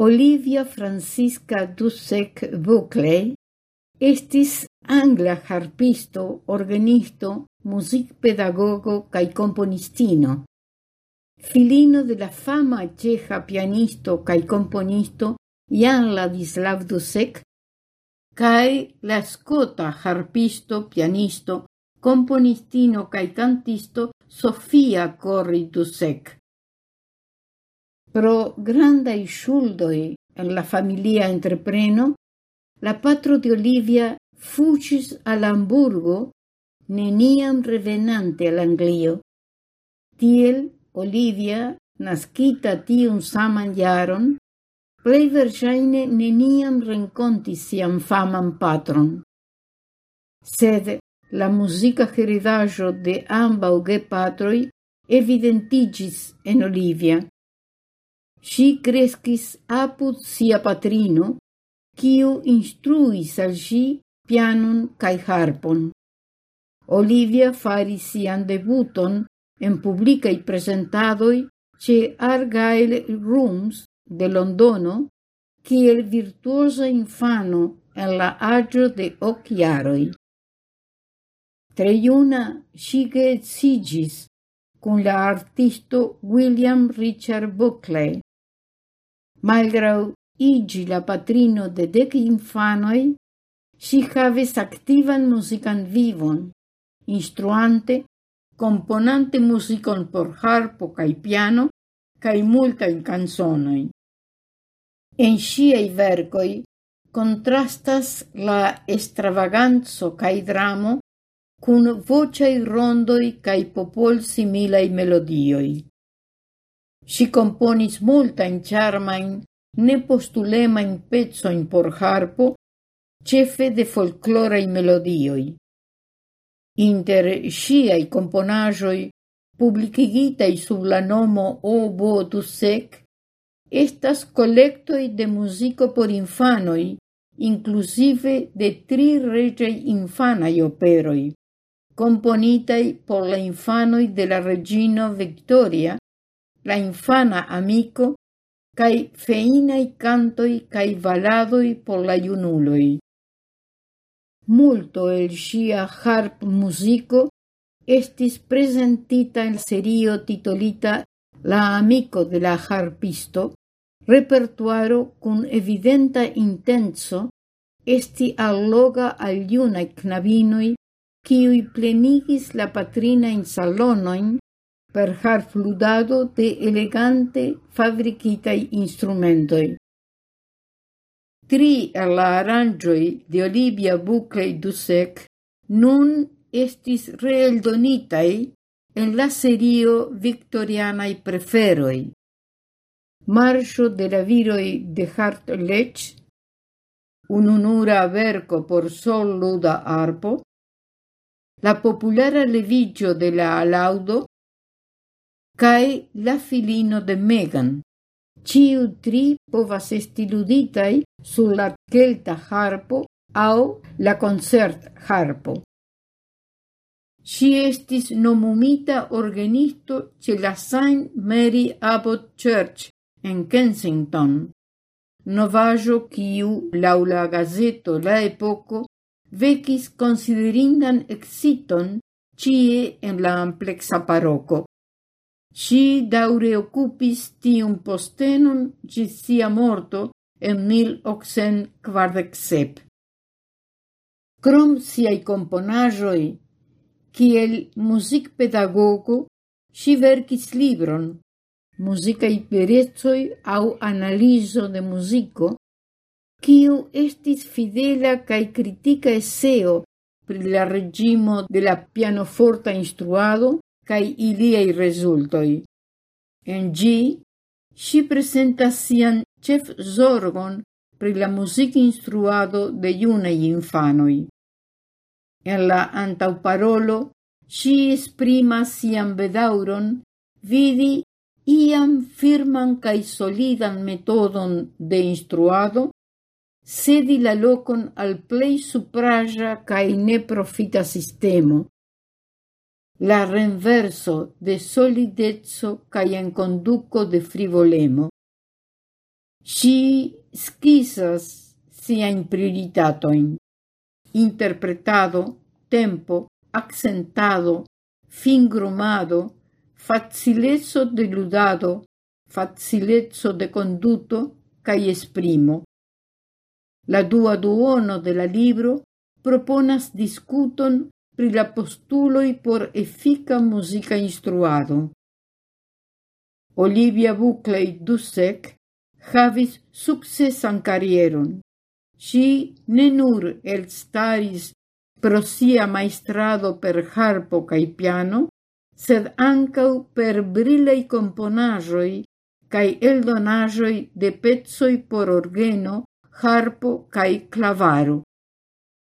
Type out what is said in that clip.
Olivia Francisca Dussek Buckley estis angla harpisto, organisto, musicpedagogo cae componistino. Filino de la fama ceja pianisto cae componisto Jan Ladislav Dussek cae la skota harpisto, pianisto, componistino cae cantisto Sofia Corri Dussek. Pro grandai shuldoi en la familia entrepreno, la patro de Olivia fucis al Hamburgo, neniam revenante al Anglio. Tiel Olivia, nascita tiun saman jaron, plei verŝajne neniam rencontis sian faman patron. Sed la musica heredajo de ambau ge patroi evidentigis en Olivia si crescis apud sia patrino, quiu instruis al si pianon cae harpon. Olivia faris sian debuton en publicae presentadoi ce Argyle Rooms de Londono kiel virtuosa infano en la agio de ok jaroj. Tre sigis con la artisto William Richard Buckley, Malgrau igi la patrino de dec infanoi, si haves activan musican vivon, instruante, componante musicon por harpo cae piano, cae multain canzonoi. En sciei vercoi contrastas la extravaganzo cae dramo cun vocei rondoi cae popol similai melodioi. Si componis multain charmain, ne postulema in pezzo in por harpo, cefe de folclorei melodioi. Inter sciai componajoi, publicigitai sub la nomo O sec estas collectoi de musico por infanoi, inclusive de tri regei infanai operoi, componitai por la infanoi de la regino Victoria, la infana amico, cae feinai cantoi cae valadoi por la iunuloi. Multo el sia harp musico estis presentita en serio titolita La amico de la harpisto, repertuaro cun evidenta intenso esti alloga al iunae knabinoi, quiui plenigis la patrina in salonoin per har fludado de elegante fabricitai instrumentoi. Tri el la aranjoi de Olivia Buckley Dussek nun estis reeldonitai en la serio victorianai preferoi. Marcio de la viroi de Hart Lech, ununura verco por sol luda arpo, la populara levigio de la alaudo cae la filino de Megan. Ciu tri povas esti luditai sur la celta harpo au la concert harpo. Si estis nomumita organisto ce la St. Mary Abbott Church en Kensington. Novajo kiu laula gazeto La Epoko vecis considerindan exiton cie en la amplexa paroco. Si daure occupis tium postenon ĝis sia morto en mil Crom siai componajoi, Krom music pedagogo, si muzikpedagogo verkis libron musica perecoj au analizo de musico, kiu estis fidela cae critica eseo pri la regimo de la pianoforta instruado cae iliei resultoi. En gi, si presentas sian cef zorgon pri la music instruado de iunei infanoi. En la antauparolo, si esprima sian bedauron vidi iam firman cae solidan metodon de instruado, sedi la locon al plei supraja cae neprofita sistemo, la renverso de solidezzo cae en conduco de frivolemo. Si schisas siain prioritatoin, interpretado, tempo, accentado, fingrumado, facilezzo de ludado, facilezzo de conduto, cae esprimo. La dua duono de la libro proponas discuton pri la postuloi por effica musica instruado. Olivia Buckley Dussek havis successan carrieron. Si ne nur elstaris pro sia maestrado per harpo cae piano, sed ancau per brillei componajoi cae eldonajoi de pezzoi por orgeno, harpo cae clavaro.